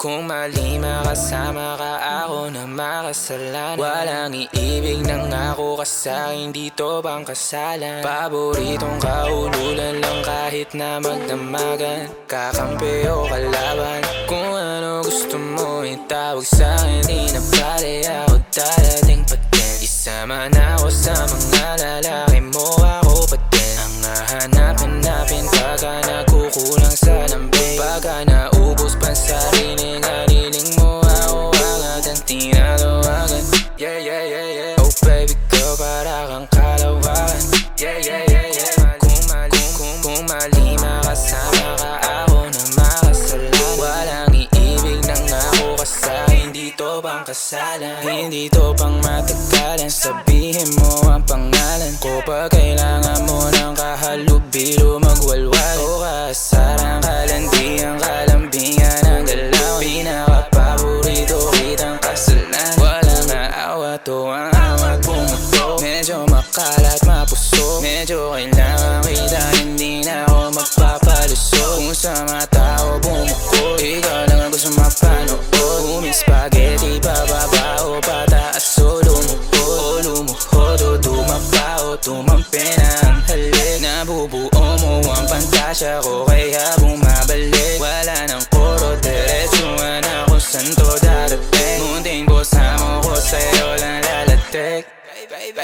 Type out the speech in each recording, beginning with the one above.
Kung mali makasama ka ako na makasalanan. Walang iibig ng ako ka sa'kin dito bang kasalan? Paboritong kaululan lang kahit na magdamagan. Kakampi o kalaban. Kung ano gusto mo itawag sa'kin Di na pala ako darating pa din. Isama na ako sa mga lalaki sa sarili mo. Ako agad ang tinatawagan Yeah, yeah, yeah, Oh baby girl, para kang kalawakan. Yeah, yeah, yeah, yeah. Kung mali, kung, kung mali makasama ka. Ako na makasalan Walang iibig ng ako kasahin. Dito bang kasalan. Hindi to pang matagalan. Sabihin mo ang pangalan ko. Pag kailangan mo ng kahalubilo Magwalwal o kaasarang kalandiang pumutok Medyo makalat mapuso Medyo kailangan kita hindi na ako magpapalusot Kung sa mga tao bumukod Ikaw lang ang gusto mapanood Uming spaghetti pababa o pataas o lumuhod O lumuhod o dumapa o tumampi na ang halik Nabubuo mo ang pantasya ko kaya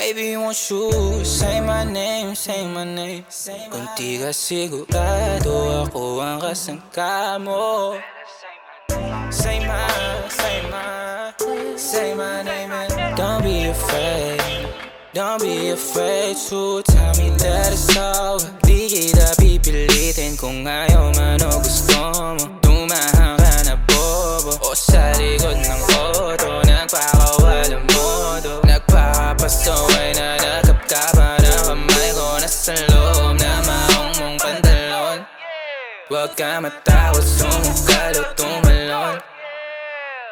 Baby, won't you. Say my name, say my name ka sigurado ako ang kasangka mo Say my, say my, say my name and don't be afraid. Don't be afraid to tell me that it's over. Di kita pipilitin kung ayaw man o gusto mo Tumahan ka na bobo O Huwag ka matawa, sumukal o tumalon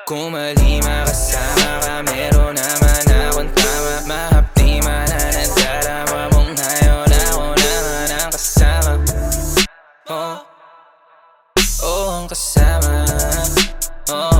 Kung malima kasama ka, meron naman akong tama Mahapdi man na nadarama mong hayon Ako naman ang kasama. Oh, oh ang kasama. Oh